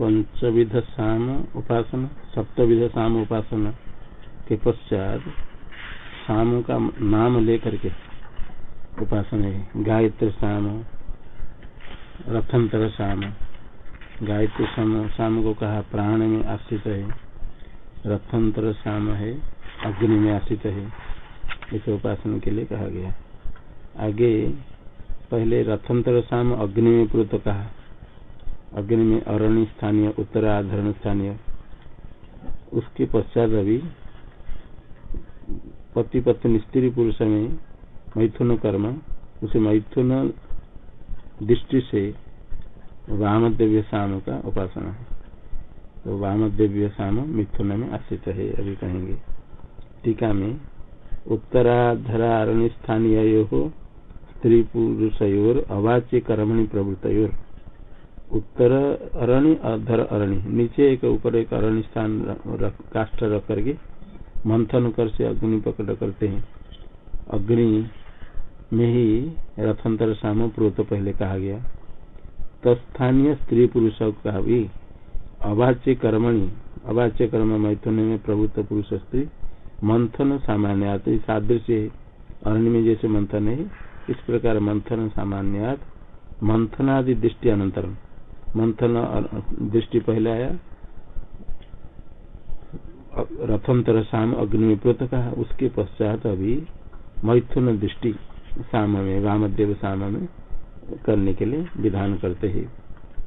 पंचविध साम उपासना सप्तविध साम उपासना के पश्चात साम का नाम लेकर के उपासना है। गायत्री साम रथंतर साम गायत्री साम साम को कहा, प्राण में आश्रित है। रथंतर साम है, अग्नि में आश्रित है। इसे उपासना के लिए कहा गया। आगे, पहले रथंतर साम अग्नि में प्रोत कहा। अग्नि में अरण्य स्थानीय, उत्तराधरण स्थानीय, उसके पश्चात अभी पति पत्नी स्त्री पुरुष में मैथुन कर्म, उसे मैथुन दृष्टि से वामदेव्य शाम का उपासना है। तो वामदेव्य शाम मिथुन में आश्रित है, अभी कहेंगे। टीका में, उत्तराधरारण्य स्थानीय स्त्री पुरुषयोर अवाच्य कर्मणि प्रवृत्तोर उत्तर अरण्य अधर अरण्य नीचे एक, ऊपर एक अरण्य स्थान काष्ठ रख करके मंथन कर से अग्नि पकड़ करते हैं। अग्नि में ही रथंतर साम प्रोत पहले कहा गया। तस्थानीय स्त्री पुरुष का भी अवाच्य कर्मणि, अवाच्य कर्म मैथुन में प्रभुत्व पुरुष स्त्री मंथन सामान्य सादृश्य अरण्य में जैसे मंथन है, इस प्रकार मंथन सामान्यात मंथनादि दृष्टि अनंतरम। मंथन दृष्टि पहले आया। रथंतर शाम अग्नि में कहा उसके पश्चात अभी मैथुन दृष्टि शाम में वामदेव शाम में करने के लिए विधान करते हैं।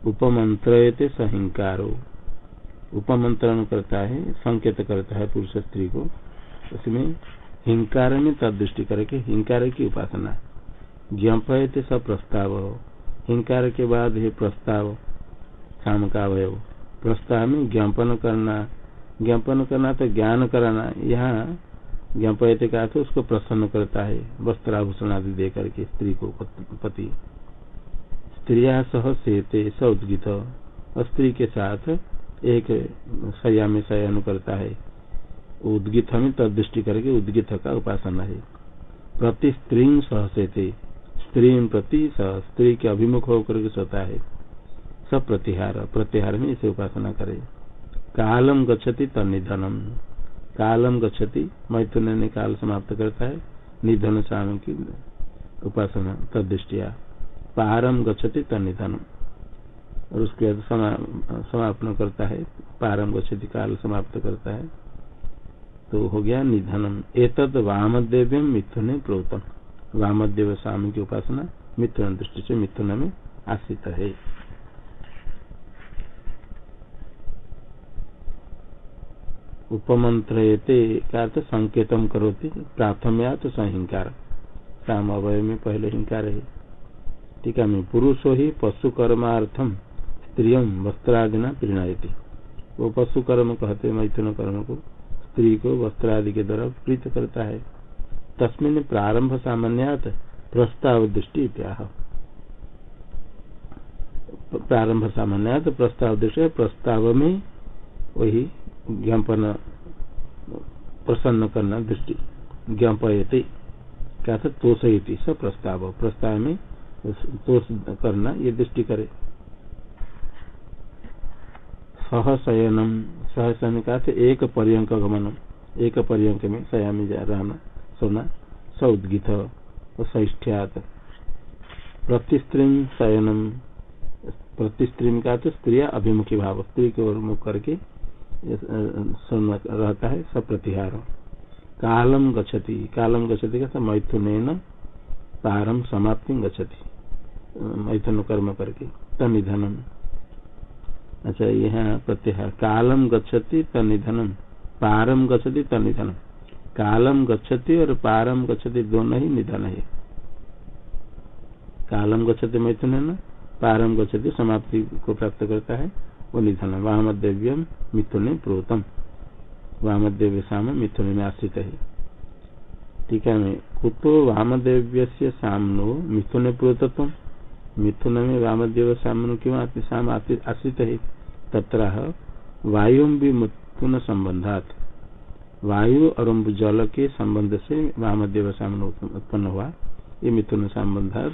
उपमंत्र सहिंकारो। उपमंत्रण करता है, संकेत करता है पुरुष स्त्री को। उसमें हिंकार में तदृष्टि करके हिंकार की उपासना। ज्ञापयते सब प्रस्ताव। हिंकार के बाद है प्रस्ताव। शाम का अवय प्रस्ताव में ज्ञापन करना ज्ञापन करना तो ज्ञान कराना, यहाँ ज्ञापयते का तो उसको प्रसन्न करता है, वस्त्राभूषण आदि दे करके स्त्री को पति स्त्रिया सह स उद्गित स्त्री के साथ एक सया में शयन करता है। उद्गित में तदृष्टि करके उद्गित का उपासना है। प्रति स्त्री सहसेते स्त्री प्रति स्त्री के अभिमुख होकर के सोता है। सब प्रतिहार प्रतिहार में इसे उपासना करे। कालम गच्छति तनिधनम कालम गच्छति, मैथुन ने काल समाप्त करता है, निधन शाम की उपासना तदृष्टिया। पारम गच्छति तनिधनम और उसके बाद समापन करता है, पारम गच्छति काल समाप्त करता है। तो हो गया निधनम। एतद वामदेव्यम मिथुन प्रोतम। वामदेव स्वामी की उपासना मिथुन दृष्टि से मिथुन में आश्रित है। उपमंत्रयते का तो संकेतम करोति प्राथम्या तो संहिकार। साम अवय में पहले हिंकार है। टीका में पुरुषो ही पशु कर्मार्थम स्त्रियम वस्त्रादिना प्रीणायती वो पशु कर्म कहते मैथुन कर्म को। स्त्री को वस्त्र आदि के द्वारा प्रीत करता है। तस्मिन प्रारंभ सामान्यात प्रस्ताव दृष्टि प्रारंभ सामान्यात प्रस्ताव दृष्टि प्रस्ताव में वही ज्ञापन प्रसन्न करना दृष्टि। ज्ञापयते क्या था? तोषयती स प्रस्ताव। प्रस्ताव में तोष करना, ये दृष्टि करे। सहशयनम सहशयन का एक पर्यंक गमनम एक पर्यंक में सया में जा रहना, सोना स उद्गित सैष्ठ्यात प्रतिस्त्री शयनम प्रतिस्त्री का स्त्रिया अभिमुखी भाव, स्त्री की मुख करके रहता है, सब प्रतिहार। कालम गच्छति कालम गच्छति का मैथुन पारम समाप्ति गच्छति। मैथुन कर्म करके तनिधनम अच्छा यहाँ प्रत्याहार कालम गच्छति तनिधनम पारम गच्छति तनिधनम कालम गच्छति और पारम गच्छति दोनों ही निधन है। कालम गच्छति मैथुन है पारम गच्छति समाप्ति को प्राप्त करता है। वो निधन वामदेव्य मिथुन प्रोतम। वामदेव्य साम मिथुन में आश्रित है। ठीक है कुतो वामदेव्य से सामनो मिथुन प्रोतत्व। मिथुन में वामदेव सामनो क्यों साम आश्रित है। तत्र वायु भी मिथुन संबंधात। वायु और जल के संबंध से वामदेव सामन उत्पन्न हुआ। ये मिथुन संबंधात,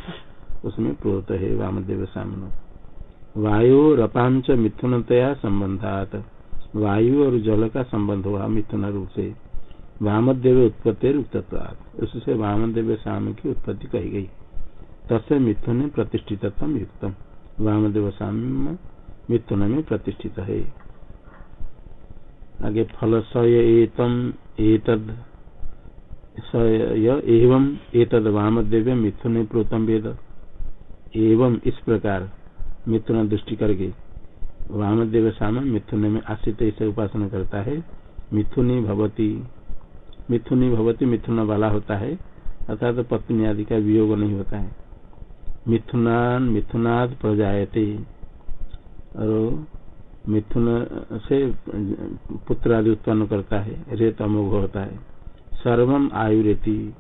उसमें प्रोत है वामदेव सामनो वायु रपांच मिथुनतया संबंधात। वायु और जल का संबंध हुआ मिथुन रूप से। वामदेव उत्पत्ति उक्तत्वाद उससे वामदेव शाम की उत्पत्ति कही गई। तसे मिथुन प्रतिष्ठित युक्तम। वामदेव शाम मिथुन में प्रतिष्ठित है। आगे फल एवं एतद। वामदेव मिथुन प्रोतम वेद। एवं इस प्रकार। मिथुन दृष्टि करके। वामदेव शाम मिथुन में आश्रित इसे उपासना करता है। मिथुनी भवती मिथुनी भवती मिथुन वाला होता है। अर्थात तो पत्नी आदि का वियोग नहीं होता है। मिथुनान, मिथुनाद प्रजायते। और मिथुन से पुत्र आदि उत्पन्न करता है। रेत अमोघ होता है। सर्वम आयु रेती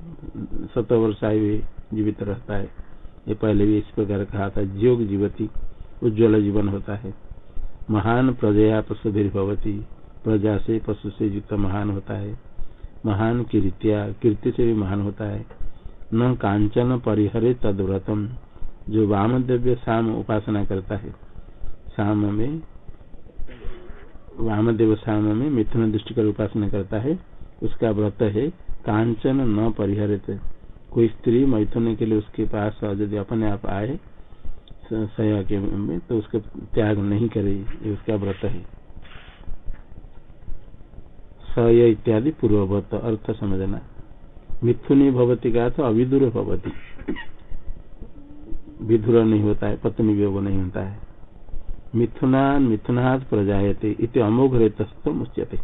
सत वर्ष आयु जीवित रहता है। ये पहले भी इस प्रकार कहा था। जोग जीवती। उज्ज्वल जीवन होता है। महान प्रजया भवती प्रजा से पशु से युक्त महान होता है। महान कीर्तिया, कीर्ति से भी महान होता है। न कांचन परिहरे तदव्रतम जो वाम दिव्य शाम उपासना करता है। शाम में, वामदेव शाम में मिथुन दृष्टि कर उपासना करता है। उसका व्रत है, कांचन न परिहरित। कोई स्त्री मैथुन के लिए उसके पास यदि अपने आप आए सया के में तो उसका त्याग नहीं करे, ये उसका व्रत है। सय इत्यादि पूर्ववत, अर्थ समझना। मिथुनी भवती का तो अविदुर भवती। विधुर नहीं होता है, पत्नी वियोग नहीं होता है। मिथुनान मिथुनाथ प्रजायते, इति अमोघ रेतस्त मुच्यते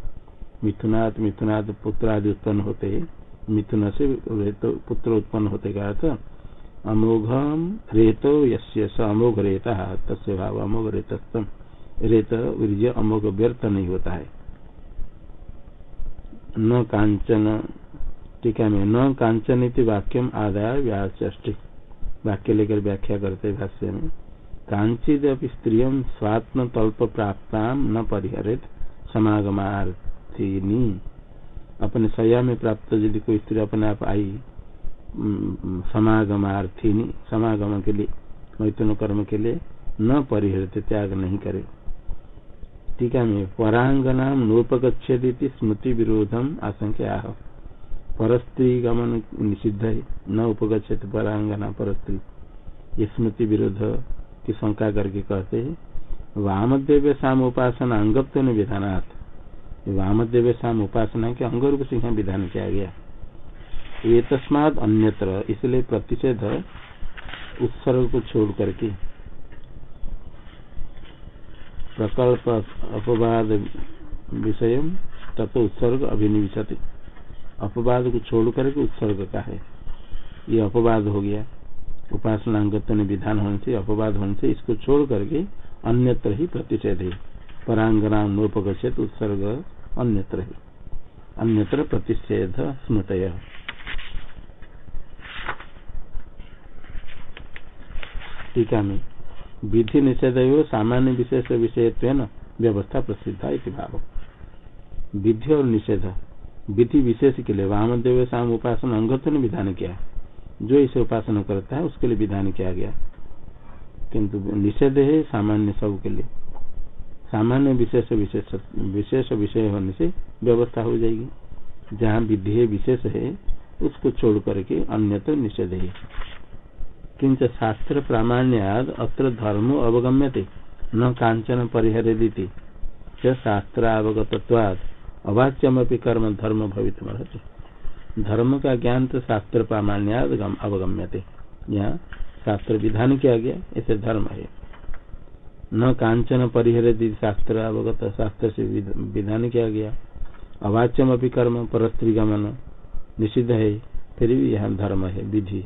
मिथुनाथ मिथुनाथ पुत्र आदि उत्पन्न होते मिथुन से पुत्र उत्पन्न होते का अर्थ अमोघम रेतो यस्य स अमोघ रेता तस्य भाव अमोघ रेतस्तम रेत, वीर्य अमोघ व्यर्थ नहीं होता है। न कांचन टीका में न कांचन वाक्यम आदाय व्याष्टि वाक्य लेकर व्याख्या करते भाष्य में। कांचित स्त्रिय स्वात्म तल्प प्राप्त न परिहरित समागमार्थिनी। अपने सया में प्राप्त यदि कोई स्त्री अपने आप आई समागमार्थिनी, समागम के लिए, मैथुन कर्म के लिए न परिहृत, त्याग नहीं करे। टीका में परांगना नोपगछेदी स्मृति विरोधम आशंका परस्त्री गमन निषिद्ध है, न उपगछेत परांगना परस्त्री। ये स्मृति विरोध की शंका करके कहते हैं वामदेव शाम उपासना अंगत्व विधानात् वामदेव शाम उपासना के अंग रूप से विधान किया गया। ये तस्माद अन्यत्र, इसलिए प्रतिषेध उत्सर्ग को छोड़ करके प्रकल्प अपवाद विषय तत्व उत्सर्ग अभिनिविशति। अपवाद को छोड़ करके उत्सर्ग का है। ये अपवाद हो गया। उपासना अंगत्व विधान होने से, अपवाद होने से इसको छोड़ करके अन्यत्र ही प्रतिषेध है। परांगना उत्सर्ग अन्यत्र है। अन्यत्र प्रतिषेध स्मृत टीका में विधि निषेध सामान्य विशेष विषय व्यवस्था प्रसिद्ध भाव। विधि और निषेध। विधि विशेष के लिए वामदेव शाम उपासना अंगत ने विधान किया। जो इसे उपासना करता है, उसके लिए विधान किया गया। किंतु निषेध है सामान्य सब के लिए। सामान्य विशेष विशेष विशेष विषय होने से व्यवस्था हो जाएगी। जहाँ विधि विशेष है, उसको छोड़ करके अन्य तो निषेध है। किंच शास्त्र प्रामाण्याद अत्र धर्मो अवगम्यते, न कांचन परिहरेदी शास्त्रावगतवाद अवाच्यमी कर्म धर्म भवित धर्म का ज्ञान तो शास्त्र प्रामाण्याद अवगम्यते। यहाँ शास्त्र विधान किया गया ऐसे धर्म है। न कांचन परिहर शास्त्र अवगत, शास्त्र से विधान किया गया। अवाच्यम अपनी कर्म परस्त्री निषिद्ध है, फिर भी यहाँ धर्म है, विधि,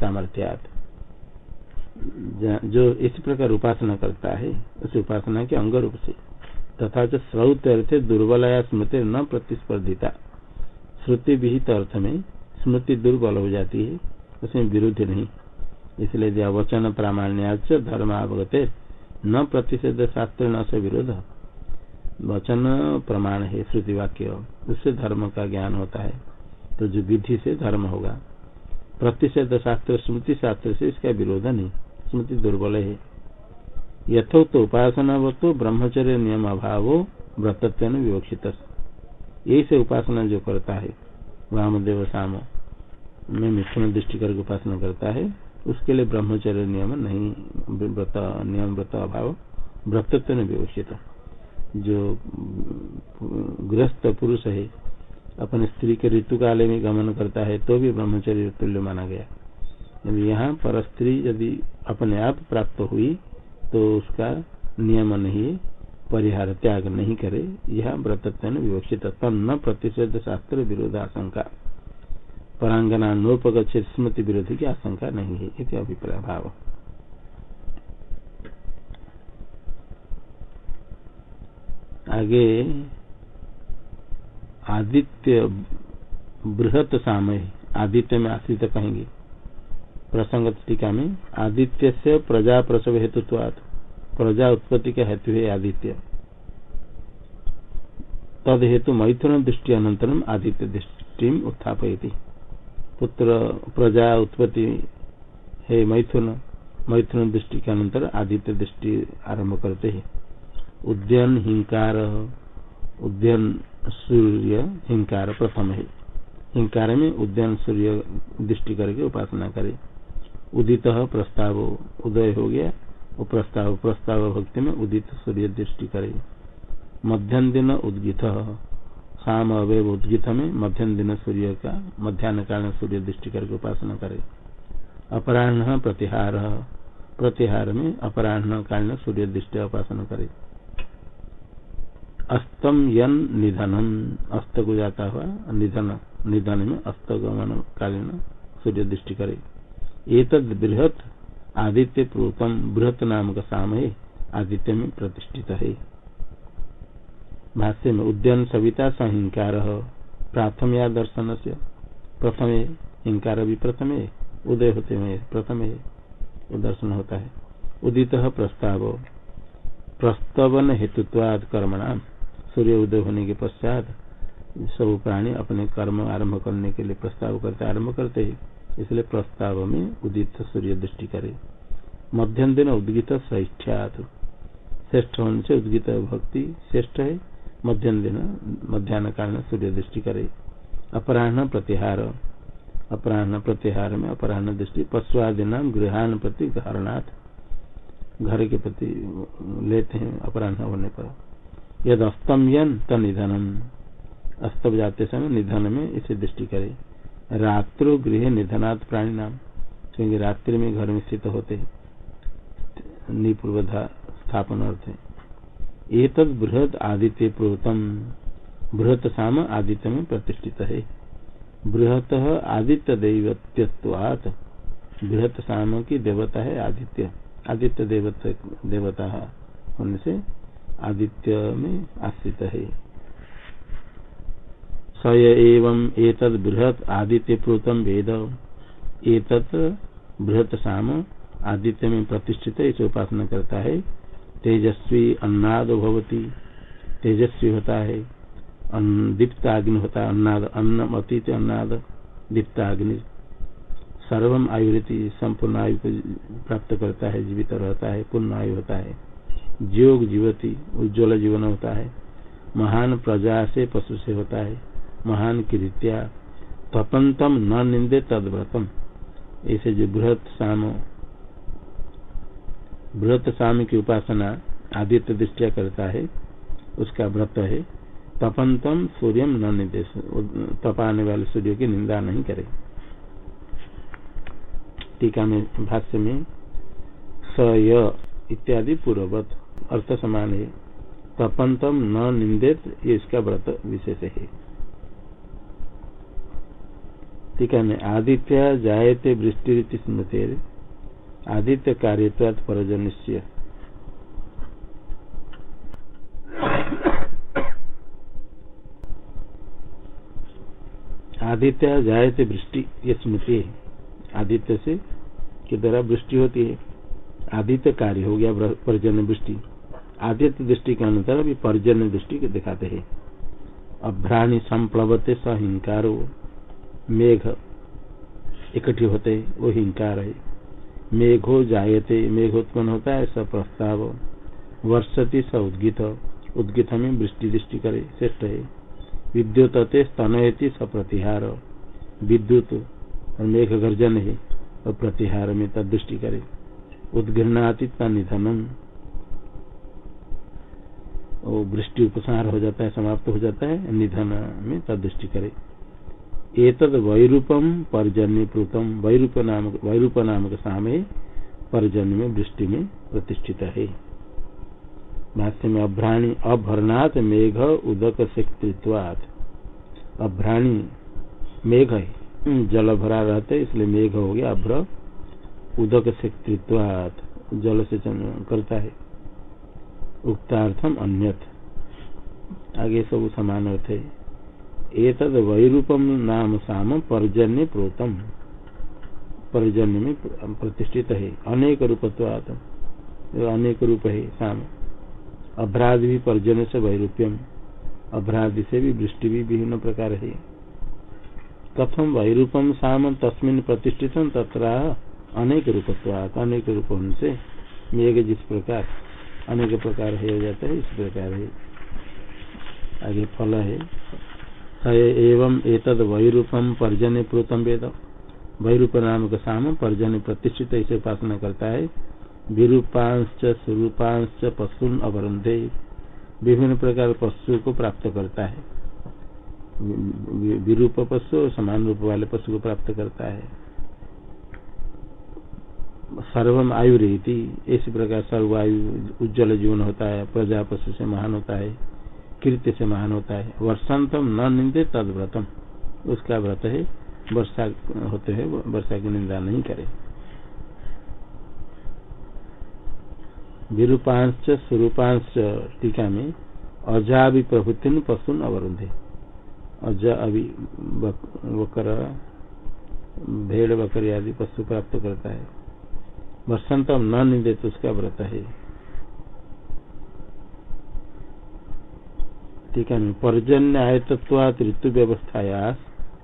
सामर्थ्यात। जो इस प्रकार उपासना करता है, उस उपासना के अंग रूप से। तथा जो श्रौत अर्थ दुर्बल या स्मृति न प्रतिस्पर्धिता। श्रुति विहित अर्थ में स्मृति दुर्बल हो जाती है, उसमें विरुद्ध नहीं। इसलिए वचन प्रामाण्याच धर्मावगते, न प्रतिषेध शास्त्र न से विरोध। वचन प्रमाण है श्रुति वाक्य उससे धर्म का ज्ञान होता है तो जो विधि से धर्म होगा। प्रतिषेध शास्त्र, स्मृति शास्त्र से इसका विरोध नहीं। स्मृति दुर्बल है। यथोक्त उपासना वो तो ब्रह्मचर्य नियम अभाव व्रतत्व विवक्षित। यही से उपासना जो करता है, वामदेव शाम में मिथुन दृष्टि करके उपासना करता है, उसके लिए ब्रह्मचर्य नियम नहीं, व्रत, नियम व्रत अभाव व्रतत्व विवक्षित। जो, गृहस्थ पुरुष है, अपने स्त्री के ऋतु काले में गमन करता है तो भी ब्रह्मचर्य तुल्य माना गया। यहाँ पर स्त्री यदि अपने आप प्राप्त हुई तो उसका नियम नहीं, परिहार त्याग नहीं करे, यह व्रतत्व विवक्षित न प्रतिषेध शास्त्र विरोध आशंका। परांगना नोपगछित स्मृति विरोधी की आशंका नहीं है, इति अभिप्राय भाव। आगे, आदित्य बृहत सामय, आदित्य में आश्रित कहेंगे। प्रसंग टीका में आदित्य से प्रजा प्रसव हेतुत्वात्, प्रजा उत्पत्ति का हेतु है आदित्य। तद हेतु मैथुन दृष्टि अनंतरम आदित्य दृष्टि उत्थापयती। पुत्र प्रजा उत्पत्ति है मैथुन मैथुन दृष्टि के अनंतर आदित्य दृष्टि आरंभ करते हैं। उद्यन हिंकार, उद्यन सूर्य हिंकार प्रथम है। हिंकार में उद्यन सूर्य दृष्टि करके उपासना करे। उदित प्रस्ताव, उदय हो गया। वो प्रस्ताव प्रस्ताव भक्ति में उदित सूर्य दृष्टि करे। मध्यम दिन उद्गित। शाम अवय उद्गित में मध्यम दिन सूर्य का, मध्यान्ह कारण सूर्य दृष्टि करके उपासना करे। अपराह प्रतिहार। प्रतिहार में अपराह कारण सूर्य दृष्टि उपासना करे। अस्तम यन निधनम। अस्त को जाता हुआ निधन निधन में अस्तगमन कालीन सूर्य दृष्टि करे। एक बृहत आदित्य प्रोतम बृहत नाम का साम आदित्य में प्रतिष्ठित है। भाष्य में उद्यन सविता सहिंकार प्राथम या दर्शन से प्रथम हिंकार भी प्रथम उदय होते हुए प्रथम दर्शन होता है। उदित प्रस्ताव, प्रस्तवन हेतुत्वाद कर्मणाम सूर्य उदय होने के पश्चात सब प्राणी अपने कर्म आरंभ करने के लिए प्रस्ताव करते, आरंभ करते हैं। इसलिए प्रस्ताव में उदित सूर्य दृष्टि करे। मध्यम दिन उद्गित सहिष्ठ्यात श्रेष्ठ होने से उद्गित भक्ति श्रेष्ठ है। मध्यम दिन मध्यान्ह कारण सूर्य दृष्टि करे। अपराह्न प्रतिहार। अपराह्न प्रतिहार में अपराह्न दृष्टि पशुआदि नाम गृहान प्रति धारणार्थ घर के प्रति लेते हैं अपराह्न होने पर। यद अस्तम यन निधनम। अस्तव जाते समय निधन में इसे दृष्टि करे। रात्रो गृह निधनात् प्राणी नाम क्योंकि रात्रि में घर में स्थित होते निपूर्वधा स्थापन अर्थ है। एक बृहद आदित्य प्रोतम, बृहत साम आदित्य में प्रतिष्ठित है। बृहत आदित्य दैवत्यवात बृहत साम की देवता है आदित्य। आदित्य देवता देवता होने से आदित्य में आश्रित है। स एवं बृहत आदित्य प्रोतम वेद। एतत् बृहत साम आदित्य में प्रतिष्ठित, इसे उपासना करता है। तेजस्वी अन्नाद भवती, तेजस्वी होता है। दीप्ताग्नि होता है, अन्नाद अन्न अतीत अन्नाद दीप्त अग्नि सर्वम आयुति संपूर्ण आयु को प्राप्त करता है, जीवित रहता है, पूर्ण आयु होता है। योग जीवती, उज्ज्वल जीवन होता है। महान प्रजा से पशु से होता है। महान कृत्या तपंतम न निंदे तद व्रतम ऐसे जो बृहत शाम बृहत शाम की उपासना आदित्य दृष्टिया करता है, उसका व्रत है तपंतम सूर्य न निर्देश तपाने वाले सूर्य की निंदा नहीं करे। टीका में, भाष्य में, स इत्यादि पूर्ववत अर्थ समान है। तपंतम न निंदित, ये इसका व्रत विशेष है। टीका में आदित्य, जायते, वृष्टि स्मृति आदित्य कार्यत्वाद परजनिश्चय आदित्य, जायते, वृष्टि, ये स्मृति है। आदित्य से के द्वारा वृष्टि होती है? आदित्य कार्य हो गया पर्जन्य वृष्टि। आदित्य दृष्टि के अनुसार अभी पर्जन्य दृष्टि के दिखाते हैं। अभ्राणी संप्लवते सहिंकारो मेघ इकट्ठे होते वो हिंकार है। मेघो जायते, मेघ उत्पन्न होता है स प्रस्ताव। वर्षति स उद्गित उद्गित में वृष्टि दृष्टि करे, श्रेष्ठ है। विद्युत स्तनयति स प्रतिहार। विद्युत और मेघ गर्जन है, और प्रतिहार में तदृष्टि करे। उदघृणाति निधनम। वो वृष्टि उपसार हो जाता है, समाप्त हो जाता है, निधन में तदृष्टि करे। एतद वैरूपम पर्जन्य प्रोतम वैरूप नामक वैरूप नामक सामे पर्जन्य में वृष्टि में प्रतिष्ठित है भाष्य में अभ्राणी अभरनाथ मेघ उदक से अभ्राणी मेघ है जल भरा रहते, इसलिए मेघ हो गया अभ्र उदक से जल से करता है। उक्तार्थम अन्यथ आगे सब समान अर्थ है एतद वैरूपम नाम साम पर्जन्य प्रोतम पर्जन्य में प्रतिष्ठित है। अनेक रूपत्वात। अनेक रूप है साम। अभ्राध भी पर्जन्य से वैरूप्यम। अभ्राध से भी वृष्टि भी विभिन्न प्रकार है। कथम वैरूपम साम तस्मिन प्रतिष्ठित तथा अनेक रूपत्वात। अनेक रूप से मेघ जिस प्रकार, अनेक प्रकार है, हो जाता है, इस प्रकार है। आगे फल है। एवं एतद वैरूपम पर्जन्य प्रोतम वेद। वैरूप नाम का साम पर्जन्य प्रतिष्ठित ऐसे उपासना करता है। विरूपांश स्वरूपांश पशु अवरुंधे विभिन्न प्रकार पशु को प्राप्त करता है। विरूप पशु समान रूप वाले पशु को प्राप्त करता है। सर्वम आयु रहती इस प्रकार सर्व आयु उज्जवल जीवन होता है, प्रजा पशु से महान होता है। कृत्य से महान होता है। वर्षांतम न निंदे, तद व्रतम। उसका व्रत है, वर्षा होते है, वर्षा की निंदा नहीं करे। विरूपांश स्वरूपांश टीका में अजा भी प्रभुति पशु अवरुद्धे। अज अभी बकर भेड़, बकरी आदि पशु प्राप्त करता है। वर्षांतम न निंदे तो उसका व्रत है। ठीक है पर्जन्य आयतत्वात ऋतु व्यवस्थाया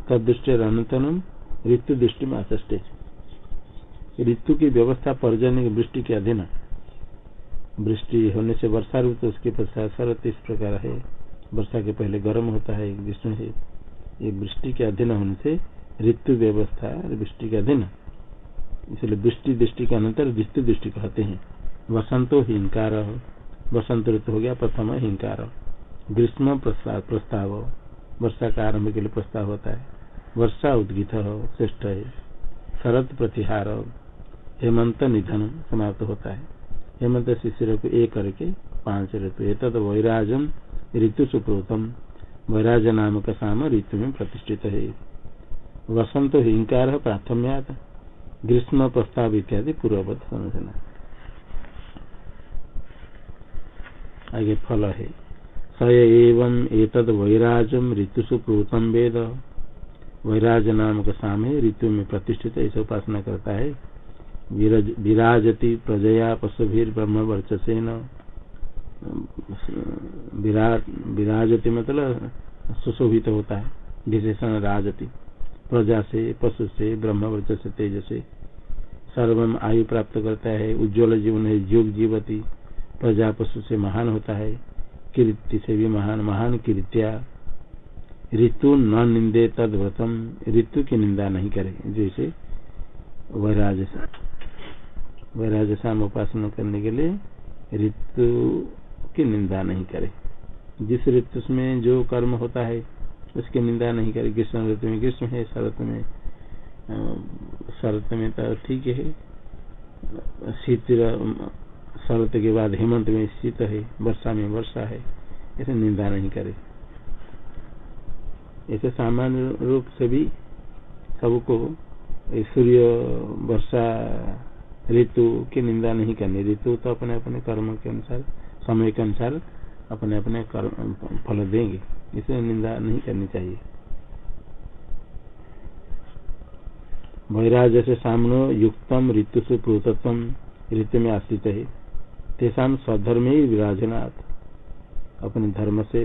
तदृष्टि अनंतरम ऋतु दृष्टि में आष्टे ऋतु की व्यवस्था पर्जन्य वृष्टि के अधीन। वृष्टि होने से वर्षा ऋतु, उसके पश्चात शरत इस प्रकार है। वर्षा के पहले गर्म होता है ग्रीष्म है। ये वृष्टि के अधीन होने से ऋतु व्यवस्था वृष्टि के अधीन। इसलिए वृष्टि दृष्टि के अनंतर ऋतु दृष्टि कहते हैं। वसंतो हिंकार। वसंत ऋतु हो गया, प्रथम हिंकार। ग्रीष्म प्रस्ताव, वर्षा का आरंभ के लिए प्रस्ताव होता है। वर्षा उद्गित श्रेष्ठ है। शरत प्रतिहार हेमंत निधन समाप्त होता है। हेमंत शिशिर को एक करके पाँच ऋतु। एक वैराजम ऋतु सुप्रोतम। वैराज नाम का साम ऋतु में प्रतिष्ठित है। वसंत हिंकार प्राथम्यात। ग्रीष्म प्रस्ताव इत्यादि पूर्ववत समझना आगे फल है। स एतद वैराजम ऋतुषु प्रोतम वेद। वैराज नाम का साम ऋतु में प्रतिष्ठित, ऐसा उपासना करता है। विराजती प्रजया पशुभीर ब्रह्म वर्चसेन विराजती मतलब सुशोभित होता है। विशेषण राजती। प्रजा से, पशु से ब्रह्म वर्च से तेज से सर्वम आयु प्राप्त करता है। उज्ज्वल जीवन है। युग जीवती। प्रजा पशु से महान होता है। कीर्ति से भी महान महान कीर्तिया ऋतु न निंदे तद व्रतम ऋतु की निंदा नहीं करे जैसे वैराज वैराजसाम उपासना करने के लिए ऋतु की निंदा नहीं करे जिस ऋतु में जो कर्म होता है उसकी निंदा नहीं करे ग्रीष्म ऋतु में ग्रीष्म है शरत में शरत में तो ठीक है शीत शरत के बाद हेमंत में शीत है, वर्षा में वर्षा है ऐसे निंदा नहीं करे। ऐसे सामान्य रूप से भी सबको सूर्य, वर्षा, ऋतु की निंदा नहीं करनी। ऋतु तो अपने अपने कर्म के अनुसार, समय के अनुसार अपने अपने कर्म, फल देंगे। इसे निंदा नहीं करनी चाहिए। वैराज से सामनो युक्तम ऋतु से प्रोतम ऋतु में आश्रित है। तेषा स्वधर्म ही विराजनाथ अपने धर्म से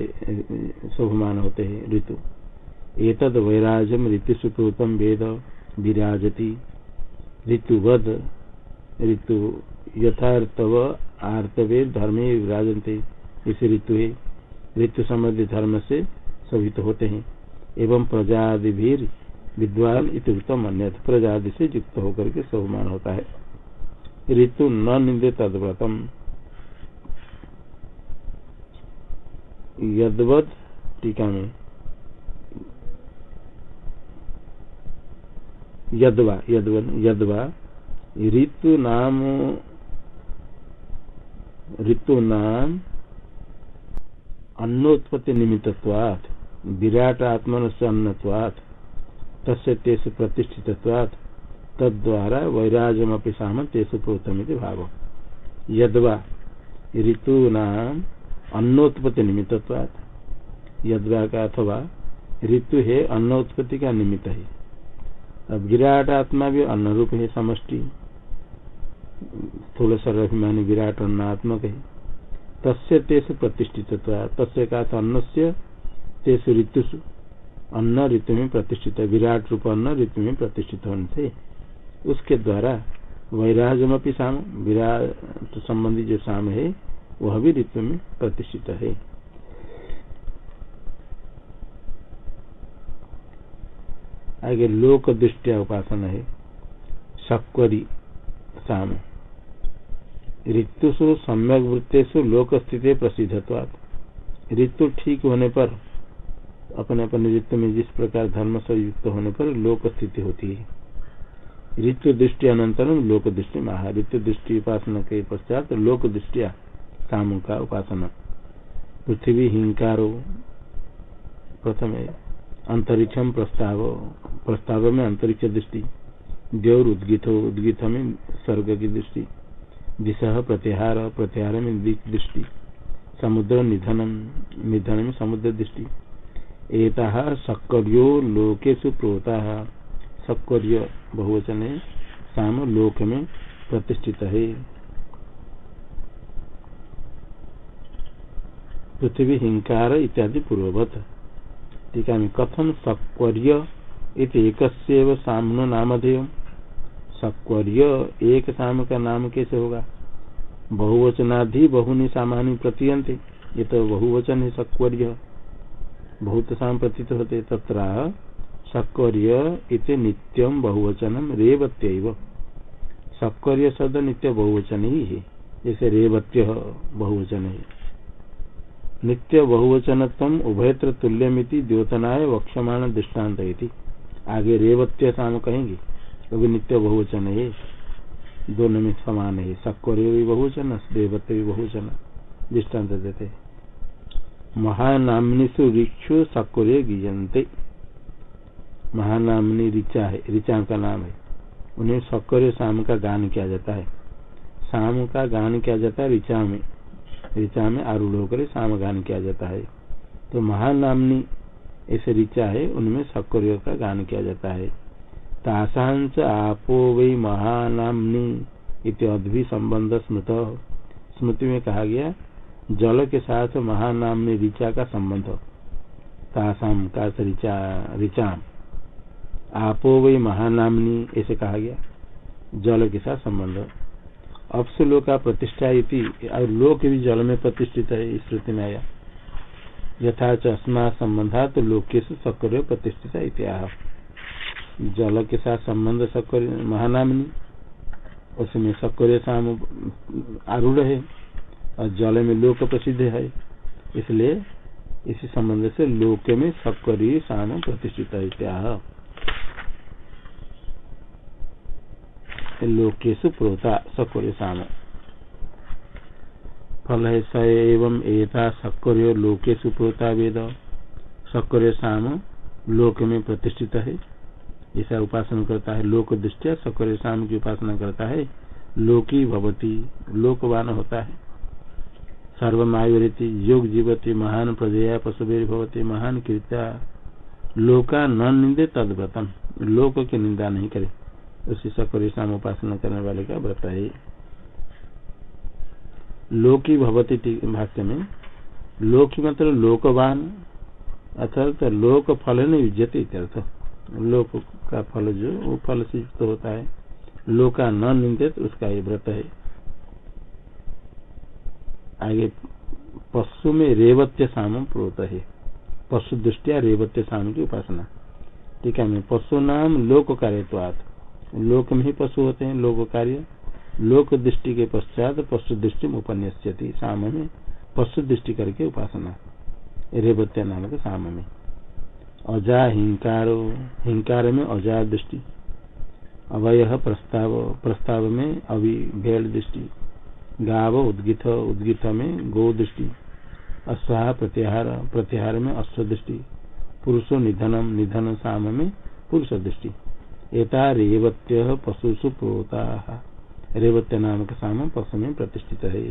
शोभमान होते हैं ऋतु। एतद वैराजम ऋतु सुप्रोतम वेद विराजती। ऋतुवद, ऋतु यथार्थव आर्तवे धर्मे विराजनते। इस ऋतु है। ऋतु संबंधी धर्म से सभी होते हैं। एवं प्रजादि भी विद्वान इतम अन्य प्रजादि से युक्त होकर के सबमान होता है। ऋतु न निंदे तदव्रतम यदवत टीका में यदवा यदवन यदवा, ऋतु नाम ऋतु नाम, अन्नोत्पत्ति निमित्तवात् विराट आत्मन से अन्नवात् तस्य तेसु प्रतिष्ठितवात् तद्वारा वैराजमपि साम तेसु प्रोतम भाव। यदवा, ऋतु नाम अन्नोत्पत्ति निमित्तवात् यदवा का अथवा ऋतु है, अन्नोत्पत्ति का निमित्त है। अब विराट आत्मा भी अन्न रूप है, समष्टि। स्थूल सर्वाभिमानी विराट अन्नात्मक है। तस्य तेसु प्रतिष्ठित तस्य का अन्न से तेसु ऋतुषु। अन्न ऋतु में प्रतिष्ठित, विराट रूप अन्न ऋतु में प्रतिष्ठित होने से उसके द्वारा वैराजमपी साम, विराट संबंधी जो साम है वह भी ऋतु में प्रतिष्ठित है। आगे लोक दृष्टिया उपासना है। सक्वरी साम। ऋतुषु सम्यक वृत्तेषु लोक स्थिति प्रसिद्धत्वात्। ऋतु ठीक होने पर अपने अपने ऋतु में जिस प्रकार धर्म से युक्त होने पर लोक स्थिति होती है। ऋतु दृष्टि अनंतरम लोक दृष्टि महा ऋतु दृष्टि उपासना के पश्चात लोक दृष्टिया काम का उपासना पृथ्वी हिंकारो प्रथम अंतरिक्षम प्रस्ताव प्रस्ताव में अंतरिक्ष दृष्टि देवर उद्गित उद्गित में स्वर्ग की दृष्टि दिशा प्रत्याहार प्रत्याहार में दृष्टि समुद्र निधनम निधन में समुद्र दृष्टि एता सक्रियो लोकेशु प्रोता सक्रिय बहुवचन है साम लोक में प्रतिष्ठित है पृथ्वी हिंकार इत्यादि पूर्ववत। टीका में कथम सक्वर्य एक सामनो नामधेय सक्वर्य एक साम का नाम कैसे होगा? बहुवचनाधि बहुनी सामान्य प्रतीयंत ये तो बहुवचन है सक्वर्य बहुत साम प्रतीत होते तथा सक्वर्य इति नित्यम बहुवचनम रेवत्य सक्वर्य शब्द नित्य बहुवचन ही है, जैसे रेवत्य बहुवचन है। नित्य बहुवचन तम उभयत्र तुल्यमिति द्योतनाय वक्षमाण दृष्टांत आगे रेवत्य साम कहेंगे कभी नित्य बहुवचन है। दोनों में समान है। सक्वर्य भी बहुवचन देवत्य भी बहुवचन, दृष्टांत देते महानामनीसु ऋक्षु सक्वर्य गीयते महानामनी ऋचा है, ऋचा का नाम है। उन्हें सक्वर्य शाम का गान किया जाता है। शाम का गान किया जाता है ऋचा में। ऋचा में आरूढ़ होकर शाम गान किया जाता है। तो महानामनी ऐसे ऋचा है, उनमें सक्रिय का गान किया जाता है। तासांच आपो वही महानामनी इति संबंध स्मृत। स्मृति में कहा गया, जल के साथ महानामनी ऋचा का संबंध। तासाम का ऋचा आपो वही महानामनी ऐसे कहा गया, जल के साथ संबंध। अपसुलोका प्रतिष्ठा और लोक भी जल में प्रतिष्ठित है इस श्रुति में आया। यथा चश्मा संबंधा तो लोकेश सक्रिय प्रतिष्ठित इत्याह जल के साथ संबंध सक्रिय, महानामनी, उसमें सक्रिय शाम आरूढ़ है, और जल में लोक प्रसिद्ध है। इसलिए इसी संबंध से लोक में सक्रिय शाम प्रतिष्ठित है लोकेशु प्रोता सक्रिय फल है स एवं एता सक्रिय लोके सुप्रोता वेद। सक्रिय शाम लोक में प्रतिष्ठित है। ऐसा उपासना करता है। लोक दृष्टिया सक्रिय शाम की उपासना करता है। लोकी भवती। लोकवान होता है। सर्वमायुरीति योग जीवती महान प्रजया पशुभेर भवती महान कीर्ता लोका न निंदे तदव्रतम लोक की निंदा नहीं करे। उसी सक्रिय शाम उपासना करने वाले का व्रत है। लोकी भवती भाष्य में, लोकी मतलब लोकवान, अर्थात तो लोक फल नहीं युजते अर्थ। लोक का फल जो, वो फल से युक्त होता है। लोका न निंदित, उसका ये व्रत है। आगे, पशु में रेवत्य साम प्रोत है। पशु दृष्टिया रेवत्य साम की उपासना। ठीक है, पशु नाम लोक कार्यवाद लोक में ही पशु होते हैं, लोक कार्य। लोक दृष्टि के पश्चात पशु दृष्टि में उपन्यास्यति साम में पशु दृष्टि करके उपासना। रेवत्य नाम के साम में अजा हिंकारो, हिंकार में अजा दृष्टि। अवय प्रस्ताव प्रस्ताव में अभी भेड़ दृष्टि। गाव उद्गित उद्गित में गो दृष्टि। अश्वा प्रत्याहार प्रत्याहार में अश्व दृष्टि। पुरुषो निधनम, निधन साम में पुरुष दृष्टि। एता रेवत्य पशुषु प्रोता। रेवत्य नाम का साम पशु में प्रतिष्ठित है।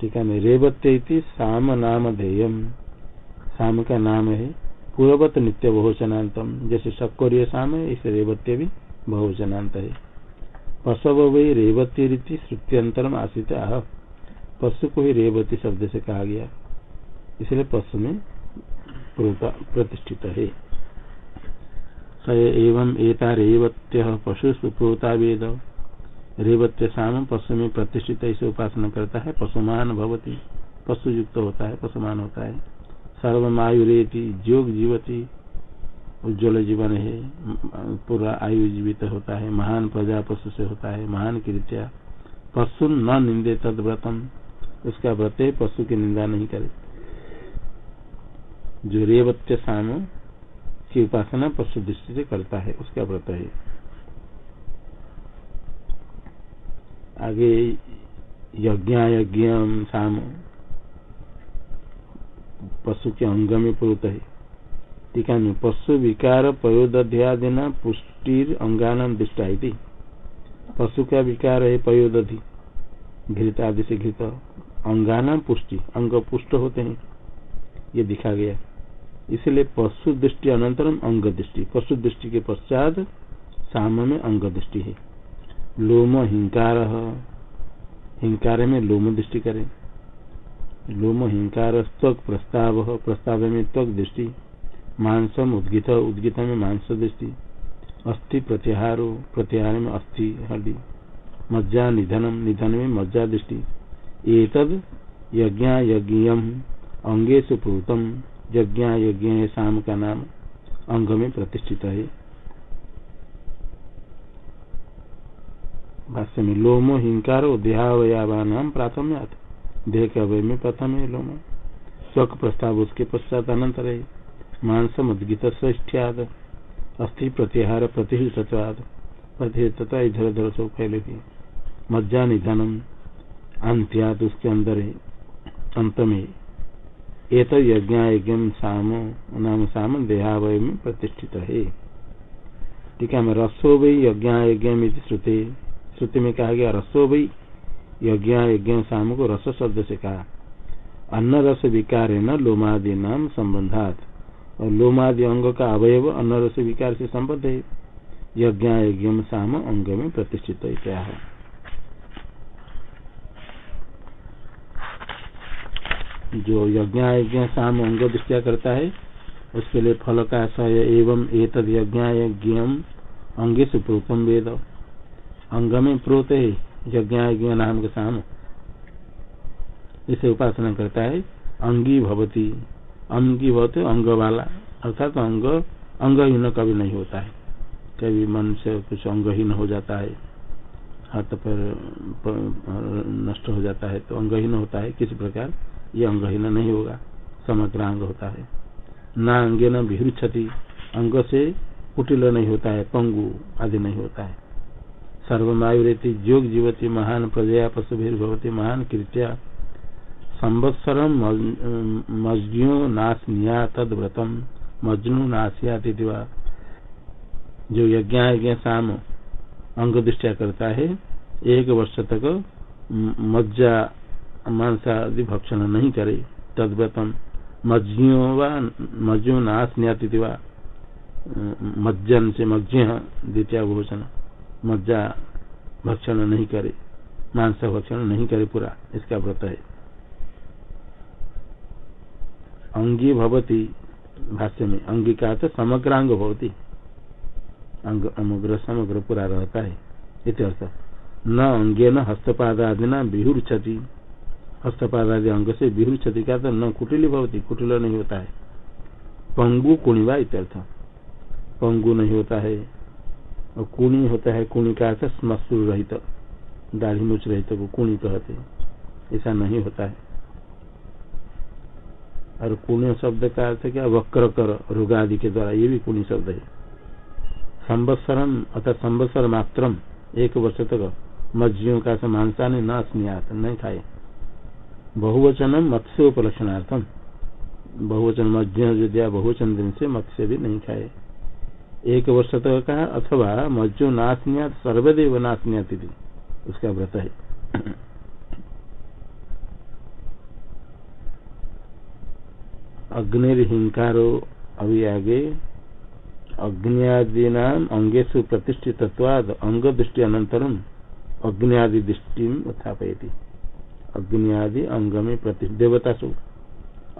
ठीक है रेवत्य साम नाम ध्येयम साम का नाम है पूर्ववत नित्य बहुवचनांतम जैसे सक्कोरिय साम है इस रेवत्य भी बहुवचनांत है। पशव वही रेवती रीति श्रुत्यंतरम आश्रित आह पशु को ही रेवती शब्द से कहा गया। इसलिए पशु में प्रतिष्ठित है। स एवं एता रेवत्य पशु सुप्रोता वेद। रेवत्य साम पशु में प्रतिष्ठित ऐसे उपासना करता है। पशुमान भवती पशु युक्त होता है, पशुमान होता है। सर्वमायुरेति जोग जीवती, उज्ज्वल जीवन है। पूरा आयु जीवित होता है, महान प्रजा पशु से होता है, महान कृत्या। पशु न निंदे तद व्रतम उसका व्रत पशु की निंदा नहीं करे। जो रेवत्य साम की उपासना पशु दृष्टि से करता है, उसका व्रत है। आगे यज्ञ साम पशु के अंग में पुरुत है। टीका में पशु विकार पयोदध्यादिना पुष्टिर अंगान दृष्टा पशु का विकार है पयोदधि घृत आदि से घृत। अंगाना पुष्टि, अंग पुष्ट होते हैं। ये दिखा गया। इसलिए पशु दृष्टि अनंतरम अंग दृष्टि। पशु दृष्टि के पश्चात साम में अंग दृष्टि है। लोम हिंकार। हिंकार में लोम दृष्टि करें। लोम हिंकार त्वक प्रस्ताव। प्रस्ताव में त्वक दृष्टि। मांसम उद्गित। उद्गित में मांस दृष्टि। अस्थि प्रत्याहारो। प्रत्याहार में अस्थि हड्डी मज्जा निधनम। निधन में मज्जा दृष्टि। एतद यज्ञ यज्ञ अंगेशु प्रोतम। यज्ञ यज्ञ शाम का नाम अंग में प्रतिष्ठित है। भाष्य में लोमो हिंकार देहावयावान प्राथम्यात। देह के अवय में प्रथम है लोमो। स्वक प्रस्ताव उसके पश्चात अनंतर है मांस उद्गित ष्ठ्याद अस्थि प्रत्याहार प्रतिहितवाद प्रतिहितता इधर उधर सब फैले हुए मज्जा निधनम अंत्यात उसके अंदर। है अंत में एक यज्ञ साम नाम साम देहावय में प्रतिष्ठित है ठीक है रसो भाई यज्ञ यज्ञ श्रुति श्रुति में कहा गया, रसो भाई यज्ञ यज्ञ साम को रस शब्द से कहा। अन्न रस विकार है न लोमादि नाम संबंधात, और लोमादि अंग का अवयव अन्न रस विकार से संबद्ध है। यज्ञ यज्ञ साम अंग में प्रतिष्ठित है? जो यज्ञ यज्ञ शाम अंग दृष्टिया करता है, उसके लिए फल का सह एवं एतद यज्ञ यज्ञ अंगे से प्रोतम वेद। अंग में प्रोत है यज्ञ यज्ञ नाम के शाम इसे उपासना करता है, अंगी भवती। अंगी भवते अंग वाला अर्थात तो अंग, अंगहीन कभी नहीं होता है। कभी मन से कुछ अंगहीन हो जाता है, हाथ पर नष्ट हो जाता है तो अंगहीन होता है, किसी प्रकार। ये अंगहीन नहीं होगा। समग्र अंग होता है। न अंगे न विहृक्षति अंग से कुटिल नहीं होता है, पंगु आदि नहीं होता है। सर्वमायुरेति जोग जीवती महान प्रजया पशु भवती महान कृत्या। संवत्सर मजनू नाशनिया तद व्रतम मजनू नाशिया जो यज्ञ यज्ञ शाम अंग दृष्टिया करता है, एक वर्ष तक मज्जा मांस आदि भक्षण नहीं करे, तद्वतम मज्जियों व मज्जो नाश वा, मज्जन से मज्ज द्वितीय भोजन मज्जा भक्षण नहीं करे, मांस भक्षण नहीं करे पूरा, इसका व्रत है। अंगी भवती, भाष्य में, अंगी का तो समग्रांग भवती। अमग्र, समग्र पूरा रहता है इत्यर्थ न अंगे न हस्तपाद आदि न क्षति हस्तपाद आदि अंग से बिहुर क्षति का तो न कुटिल भवती, कुटिल नहीं होता है। पंगु कुणिवा इत्यर्थ। पंगु नहीं होता है, और कुणी होता है, कुणी का अर्थ स्मश्रु रहित दाढ़ी मुच रहित को कुणी कहते ऐसा नहीं होता है। और कुण्य शब्द का अर्थ क्या? वक्र कर रोगादि के द्वारा, ये भी कुणी शब्द है। संवत्सरम अर्थात संवत्सर मात्रम एक वर्ष तक मज्जियों का समानता ने न स्नेहात नहीं खाए। बहुवचनम मत्स्य उपलक्षणार्थम बहुवचन जो दिया बहुवचन दिन से मत्स्य भी नहीं खाए। एक वर्ष तक कहा अथवा मज्जो नाशनिया सर्वदेव नाशनिया तिथि उसका व्रत है। अग्निर्हिंकारो अभी आगे। अग्नियादीना अंगेशु प्रतिष्ठित अंग दृष्टि अनंतरम अग्नियादि दृष्टि उत्थापयती। अग्नियादि अंग में प्रति देवता सु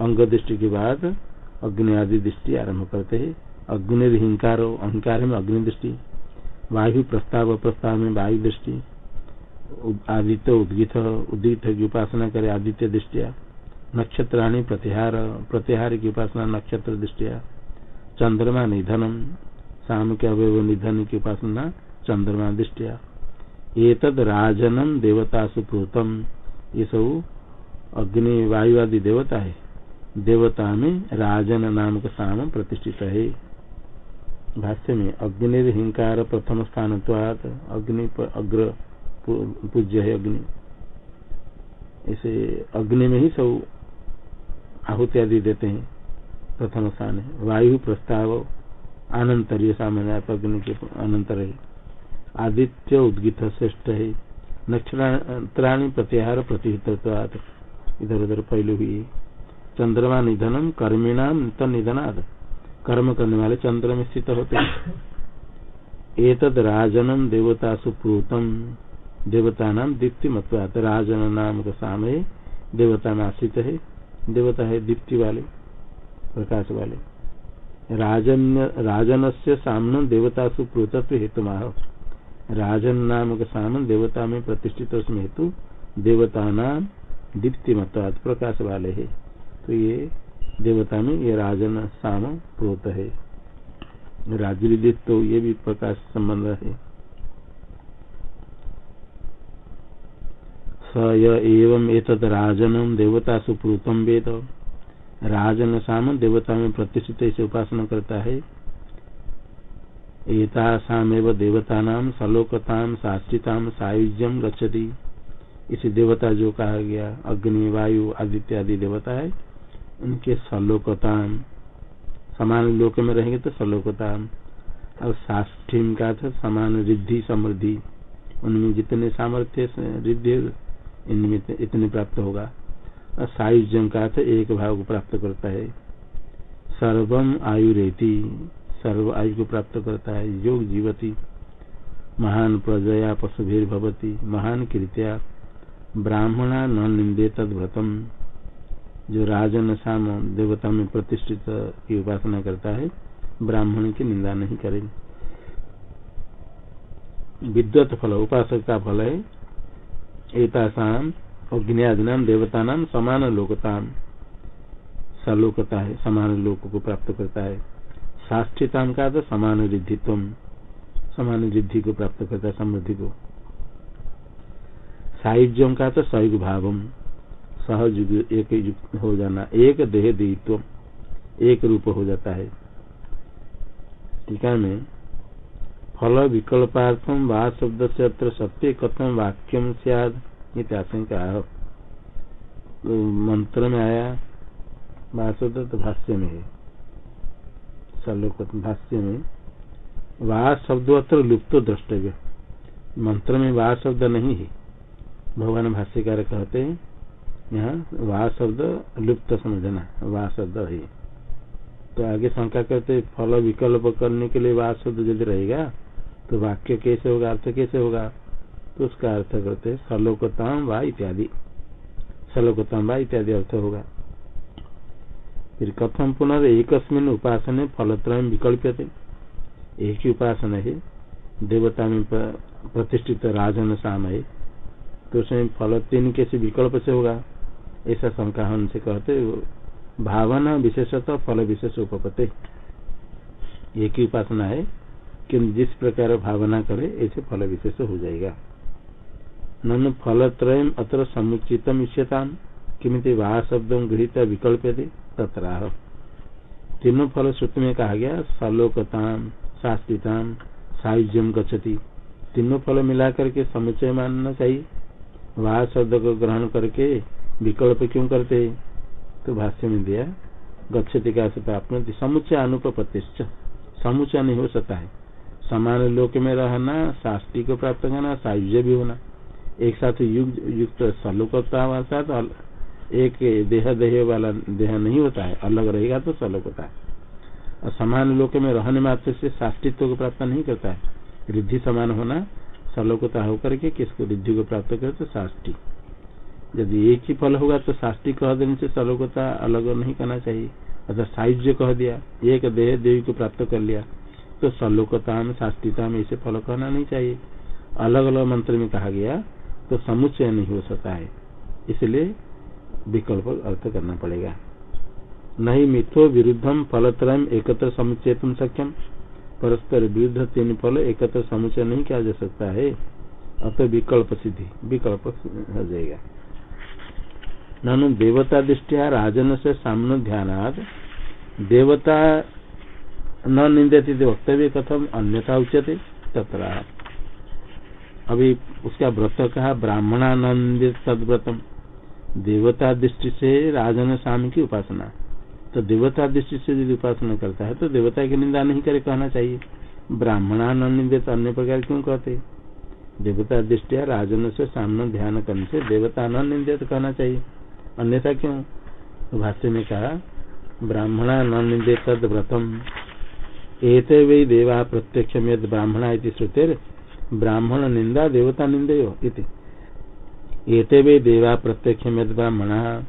अंग दृष्टि के बाद अग्नियादि दृष्टि आरंभ करते हैं। अग्निहिंकार अहंकार में अग्नि दृष्टि, वायु प्रस्ताव प्रस्ताव में वायु दृष्टि आदित्य उद्गित उद्गित की उपासना करे आदित्य दृष्टिया, नक्षत्राणी प्रतिहार प्रतिहार की उपासना नक्षत्र दृष्टिया, चंद्रमा निधनम, शाम के अवय निधन की उपासना चंद्रमा दृष्टिया। तद राजनम देवता सुप्रोतम ये सब अग्नि वायु आदि देवता है। देवता में राजन नाम का साम प्रतिष्ठित है। भाष्य में अग्नि हिंकार प्रथम स्थान अग्नि अग्र पूज्य है अग्नि। ऐसे अग्नि में ही सब आहुति आदि देते हैं। प्रथम स्थान है। वायु प्रस्ताव, अनंतरीय सामान्य अग्नि के अनंतर है। आदित्य उद्गित श्रेष्ठ है। नक्षत्राणी प्रत्याहार प्रतिहित इधर उधर फैली हुई चंद्रमा निधनम कर्मिणाम निधनाद कर्म करने वाले चंद्र में स्थित होते एतद राजनम देवता सुप्रूतम देवता नाम दीप्ति मतवात राजन नाम का साम है देवता आश्रित है। देवता है दीप्ति वाले, प्रकाश वाले। राजन राजन से सामन देवता सुप्रूतत्व हेतु माह राजन नाम का सामन देवता में प्रतिष्ठित उसमें हेतु देवता नाम दीप्ति मतवात प्रकाश वाले है। तो ये देवता में ये राजन साम प्रोत है। राजरिदित तो ये भी प्रकाश संबंध है। स एवं एतद राजनम देवता सुप्रूतम वेद। राजन साम देवता में प्रतिष्ठित से उपासना करता है। एतासामेव देवता नाम सलोकताम साष्टिताम सायुज्यम गच्छति इसे देवता जो कहा गया, अग्नि, वायु, आदित्य आदि देवता है, उनके सलोकताम समान लोक में रहेंगे तो सलोकताम और साष्ठिम का था समान रिद्धि, समृद्धि। उनमें जितने सामर्थ्य रिद्धि, इनमें इतने प्राप्त होगा। और सायुज्यम का अर्थ एक भाव को प्राप्त करता है। सर्वम आयु रहती सर्व आयु को प्राप्त करता है, योग जीवती, महान प्रजया पशुभीर भवती, महान कृत्या, ब्राह्मणा न निंदे तद व्रतम। जो राजन शाम देवता में प्रतिष्ठित की उपासना करता है, ब्राह्मण की निंदा नहीं करे विद्वत फल, उपासक का फल है, एतासाम अग्नि नाम देवता नाम समान लोकता सलोकता है, समान लोक को प्राप्त करता है। साष्ठिता का तो समान रिद्धित्व समान रिद्धि को प्राप्त करता समृद्धि को साहिज्यों का तो सहयोग भावम सहज एक हो जाना, एक देह दित्व एक रूप हो जाता है। टीका में फल विकल्पार्थम वा शब्द से अत्र सत्य कथम वाक्यम सियाद आशंका तो मंत्र में आया वा शब्द तो भाष्य में है। सलोक भाष्य में वा शब्द अत्र लुप्त द्रष्टव्य। मंत्र में वा शब्द नहीं है। भगवान भाष्यकार कहते हैं, यहाँ वा शब्द लुप्त समझना वा शब्द है। तो आगे शंका करते फल विकल्प करने के लिए वा शब्द यदि रहेगा तो वाक्य कैसे होगा, अर्थ कैसे होगा? तो उसका अर्थ करते सलोकताम वा इत्यादि। सलोकताम वा इत्यादि अर्थ होगा। फिर कथम पुनः एक उपासन फलत्रय विकल्प एक ही उपासना है देवता में प्रतिष्ठित राजन शाम है तो उसमें फल तीन कैसे विकल्प से होगा ऐसा शंका हमसे कहते भावना विशेषतः फल विशेष उपपते एक ही उपासना है कि जिस प्रकार भावना करे ऐसे फल विशेष हो जाएगा नन फल त्रय अत्र समुचित इष्यता किमित वाह शब्द गृहित विकल्प थे तत्राह। तीनों फल श्रुति में कहा गया, सलोकताम शास्त्रिताम सायुज्यम गच्छति। तीनों फल मिलाकर के समुचय मानना चाहिए। वाह शब्द को ग्रहण करके विकल्प क्यों करते है? तो भाष्य में दिया, गच्छति का प्राप्त समुचय अनुपत्तिश्च समुचय नहीं हो सकता है। समान लोक में रहना शास्त्री को प्राप्त करना, सायुज्य भी होना। एक साथ युक्त सलोकता तो एक देह देह वाला देह नहीं होता है, अलग रहेगा तो सलोक होता है। और समान लोक में रहने मात्र से शास्त्रित्व को प्राप्त नहीं करता है। रिद्धि समान होना सलोकता होकर के किसको रिद्धि को प्राप्त करे तो शास्त्री यदि एक ही फल होगा तो शास्त्री कह देने से सलोकता अलग नहीं करना चाहिए। अर्थात सायुज्य कह दिया, एक देह देवी को प्राप्त कर लिया तो सलोकता में शास्त्रीता में इसे फल कहना नहीं चाहिए। अलग अलग मंत्र में कहा गया तो समुच्चय नहीं हो सकता है। इसलिए विकल्प अर्थ करना पड़ेगा। नहीं मिथो विरुद्धम फलत्रय एकत्र समुच्चय तुम सक्यम परस्पर विरुद्ध तीन फल एकत्र समुचय नहीं किया जा सकता है। अतः विकल्प सिद्धि, विकल्प हो जाएगा। ननु देवता दृष्टिया राजन से सामने ध्यान देवता न निंदती वक्तव्य कथम, अन्यथा उच्यते तथा अभी उसका व्रत कहा, ब्राह्मणानंदित तदव्रतम। देवता दृष्टि से राजन स्वामी की उपासना। तो देवता दृष्टि से यदि उपासना करता है तो देवता की निंदा नहीं करे कहना चाहिए। ब्राह्मणानंदित अन्य प्रकार क्यों कहते? देवता दृष्टिया राजन से सामने ध्यान करने से देवता न निंदित कहना चाहिए। अन्यथा क्यों? तो भाष्य में कहा ब्राह्मणा न निंदे तद व्रतम। एते वे देवा प्रत्यक्ष में ब्राह्मणा श्रुतिर, ब्राह्मण निंदा देवता निंदयो एते वे देवा प्रत्यक्ष में ब्राह्मणा।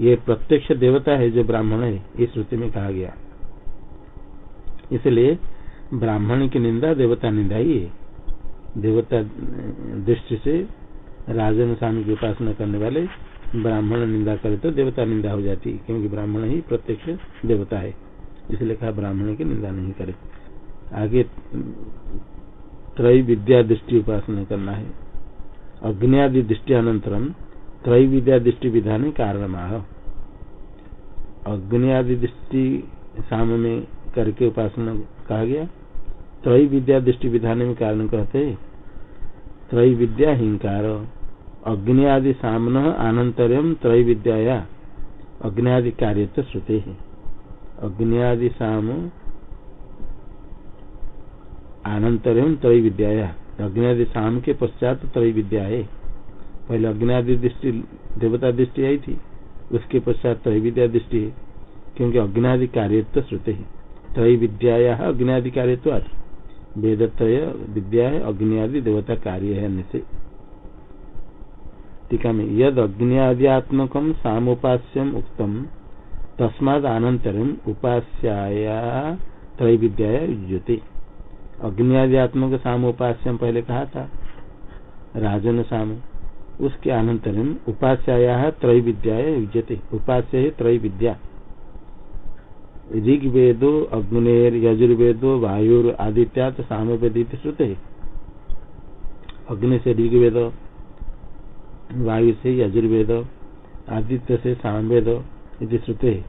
ये प्रत्यक्ष देवता है जो ब्राह्मण है, इस श्रुति में कहा गया। इसलिए ब्राह्मण की निंदा, देवता निंदा ही है। देवता दृष्टि से राजन स्वामी की उपासना करने वाले ब्राह्मण निंदा करे तो देवता निंदा हो जाती क्योंकि ब्राह्मण ही प्रत्यक्ष देवता है। इसलिए कहा ब्राह्मण की निंदा नहीं करे। आगे त्रय विद्या दृष्टि उपासना करना है। अग्नि दृष्टि अनंतरम त्रय विद्या दृष्टि विधान कारण अग्नि दृष्टि साम में करके उपासना कहा गया त्रय विद्या दृष्टि विधान में कारण कहते त्रय विद्या हिंकार अग्नि आदि सामन आनंतरम त्रय विद्या अग्नि आदि कार्य तो श्रुते है। अग्नियादि साम आनंतरम त्रय विद्या अग्नियादि शाम के पश्चात त्रय विद्या है पहले अग्नियादि दृष्टि, देवता दृष्टि आई थी, उसके पश्चात त्रय विद्या दृष्टि है, क्योंकि अग्नियादि कार्यत्व श्रुते है। त्रय विद्या अग्नियादि कार्यत्व वेद त्रय विद्या है, अग्नियादि देवता कार्य है, अन्य से। टीका में, यद अग्नियाद्यात्मक सामोपास्यम उक्तम, तस्माद अनंतरम उपास्याया त्रय विद्या युजते अग्नियाद्यात्मक साम उपास्यम पहले कहा था। राजन साम। उसके अनंतरम उपास्याया त्रय विद्या युजते उपास्य है त्रय विद्या ऋग्वेदो, अग्नेर, यजुर्वेदो, वायुर आदित्या तो साम वेदित श्रुते। अग्नि से ऋग्वेद, वायु से यजुर्वेद, आदित्य से सामवेद यदि श्रुते।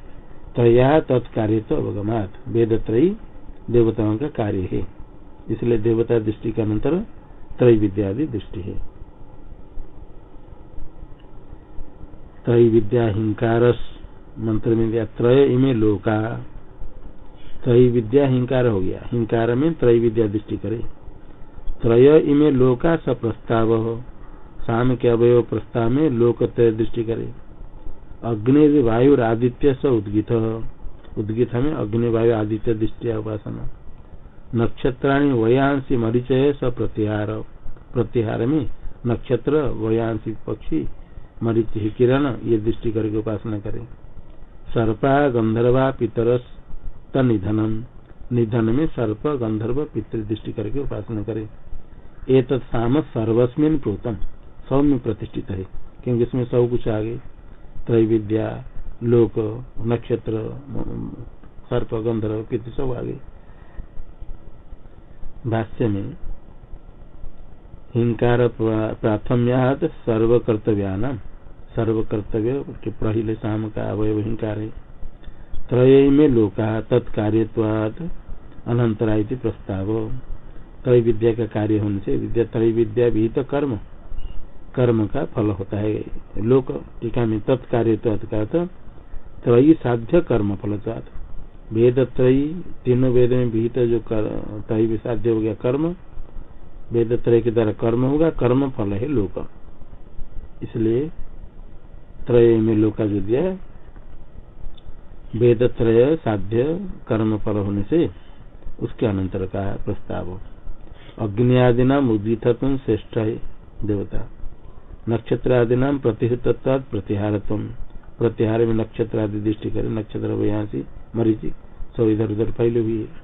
तया तत्कार्य तो अवगमात। वेद त्रयी देवताओं का कार्य है। इसलिए देवता दृष्टि का अंतर त्रय विद्या दृष्टि है। त्रय विद्या हिंकार मंत्र में दिया त्रय, इमे लोका। त्रय विद्या हिंकार हो गया। हिंकार में त्रय विद्या दृष्टि करे। त्रय, इमे लोका स प्रस्ताव। शाम के अवय प्रस्ताव में लोक त्रय दृष्टि करे। अग्नि वायु आदित्य स उद्गित। उद्गित में अग्नि वायु आदित्य दृष्टिया उपासना नक्षत्राणी वयांशी मरीचय स प्रत्याहार। प्रत्याहार में नक्षत्र वयांशी पक्षी मरीच किरण, ये दृष्टि करके उपासना करें। सर्पा, गंधर्वा, पितरस, तनिधनम। निधन में सर्प, गंधर्व पितृदृष्टि करके उपासना करे। एक साम सर्वस्मिन प्रोतम सब में प्रतिष्ठित है, क्योंकि इसमें सब कुछ आगे। त्रैविद्या, लोक, नक्षत्र सर्प, गंधर्व, पितृ सब आगे। भाष्य में हिंकार प्राथम्यात सर्वकर्तव्याना सर्वकर्तव्य के पहले शाम का अवयव हिंकार है। त्रय में लोका तत्कार्यवाद अनंतरा प्रस्ताव। त्रय विद्या का कार्य होने से विद्या, त्रय विद्या भी तो कर्म कर्म का फल होता है। लोक टीका में तत्कार्यवाद का त्रयी साध्य कर्म फल वेद त्रयी तीनों वेद में विहित जो त्रय साध्य हो गया कर्म वेद त्रय के द्वारा कर्म होगा, कर्म फल है लोक। इसलिए त्रय में लोका जो दिया है वेद त्रय साध्य कर्म फल होने से उसके अनंतर का प्रस्ताव। अग्नि आदि नाम उदितत्व श्रेष्ठ है देवता। नक्षत्र आदि नाम प्रतिहतत्व प्रतिहारत्व। प्रतिहार में नक्षत्र आदि दृष्टि करे, नक्षत्र वयांसी मरीचि सब इधर उधर फैले हुई है।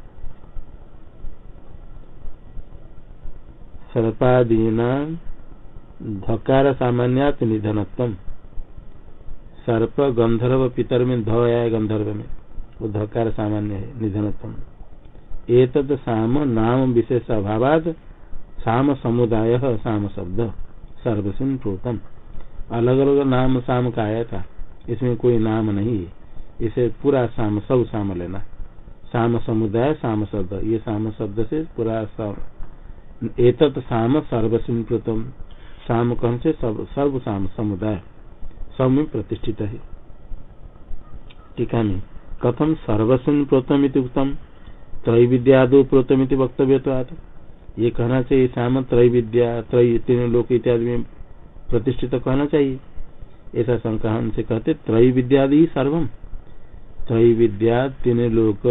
सर्पादीना धकार सामान्यात निधनत्म सर्प गंधर्व पितर में ध आया गंधर्व में। वो धकार सामान्य है निधनत्म एक साम नाम विशेष अभाव साम समुदाय साम शब्द सर्वसिन प्रोतम। अलग अलग नाम साम का आया था, इसमें कोई नाम नहीं है। इसे पूरा साम, सब साम लेना। साम समुदाय साम शब्द ये साम शब्द से पूरा एतत साम सर्वसिन प्रोतम साम कौन से? सर्व साम समुदाय। सब में प्रतिष्ठित है। टीका में कथम सर्वस्व प्रोतम उत्तम त्रय विद्यादो प्रोतम वक्तव्य तो आता ये कहना चाहिए साम त्रय विद्या त्रय तीन लोक इत्यादि में प्रतिष्ठित कहना चाहिए। ऐसा शंका से कहते त्रय विद्यादि सर्वम। त्रय विद्या, तीन लोक,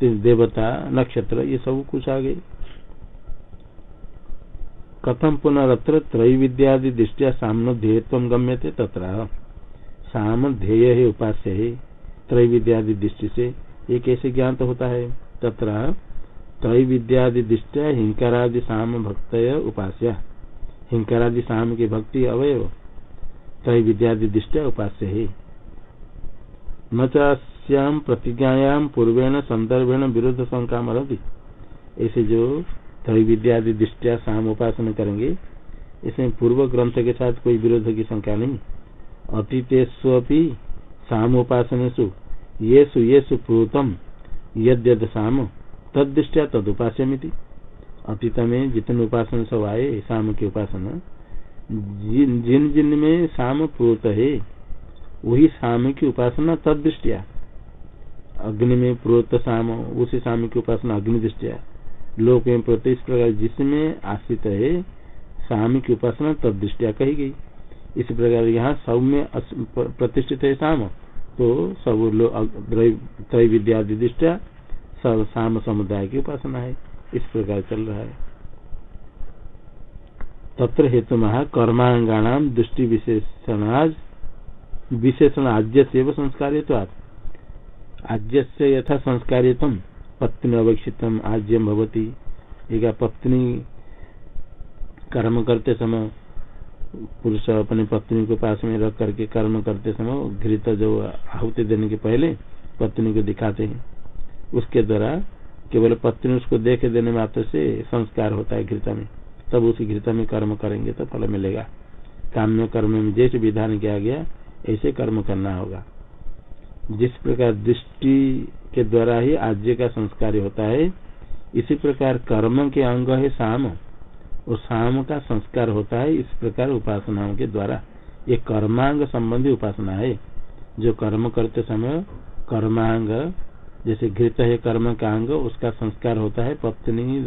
तीन देवता, नक्षत्र, ये सब कुछ आ गए कथम पुनरत्र त्रय विद्यादि दृष्टिया सामन ध्येयत्व गम्य थे तथा साम ध्येय है, उपास्य है त्रय विद्यादि दृष्टि से ये कैसे ज्ञात होता है? तथा त्रय विद्यादि दृष्टिया हिंकारादि साम भक्त उपास्य। हिंकारादि साम की भक्ति अवयव। त्रय विद्यादि दृष्टिया उपास्य है। न चाश्याम प्रतिज्ञायाम पूर्वेण संदर्भेण विरुद्ध शंका मरती ऐसे जो त्रय विद्यादि दृष्टिया शाम उपासना करेंगे, इसमें पूर्व ग्रंथ के साथ कोई विरोध की शंका नहीं। अतीतेस्वी साम उपासनेशु ये सु ये सुप्रूतम यद साम तद दृष्टिया तद उपास्यमिति अतीत में जितने उपासन सब आए शाम की उपासना, जिन जिन में शाम प्रोत है वही शाम की उपासना तद दृष्टिया। अग्नि में प्रोत शाम उसी शाम की उपासना अग्नि दृष्टिया। लोक में प्रति, इस प्रकार जिसमें आश्रित है शाम की उपासना तब दृष्टिया कही गई। इस प्रकार यहाँ सब में प्रतिष्ठित है शाम तो सब त्रय विद्या दृष्टिया, सब शाम समुदाय की उपासना है। इस प्रकार चल रहा है। तत्र हेतु महा कर्मांगाणाम दृष्टि विशेषणाज विशेषण आज्य से संस्कार आज्य से यथा संस्कार पत्नी अवेक्षित आज्यम भवती। एक पत्नी कर्म करते समय, पुरुष अपनी पत्नी को पास में रख करके कर्म करते समय घृत जो आहुति देने के पहले पत्नी को दिखाते हैं। उसके द्वारा केवल पत्नी उसको देख देने मात्र से संस्कार होता है घृता में। तब उसी घृता में कर्म करेंगे तो फल मिलेगा। काम्य कर्म में जैसे विधान किया गया ऐसे कर्म करना होगा। जिस प्रकार दृष्टि के द्वारा ही आज्य का संस्कार होता है, इसी प्रकार कर्म के अंग है शाम और शाम का संस्कार होता है इस प्रकार उपासनाओं के द्वारा। ये कर्मांग संबंधी उपासना है। जो कर्म करते समय कर्मांग, जैसे घृत है कर्म का अंग, उसका संस्कार होता है पत्नी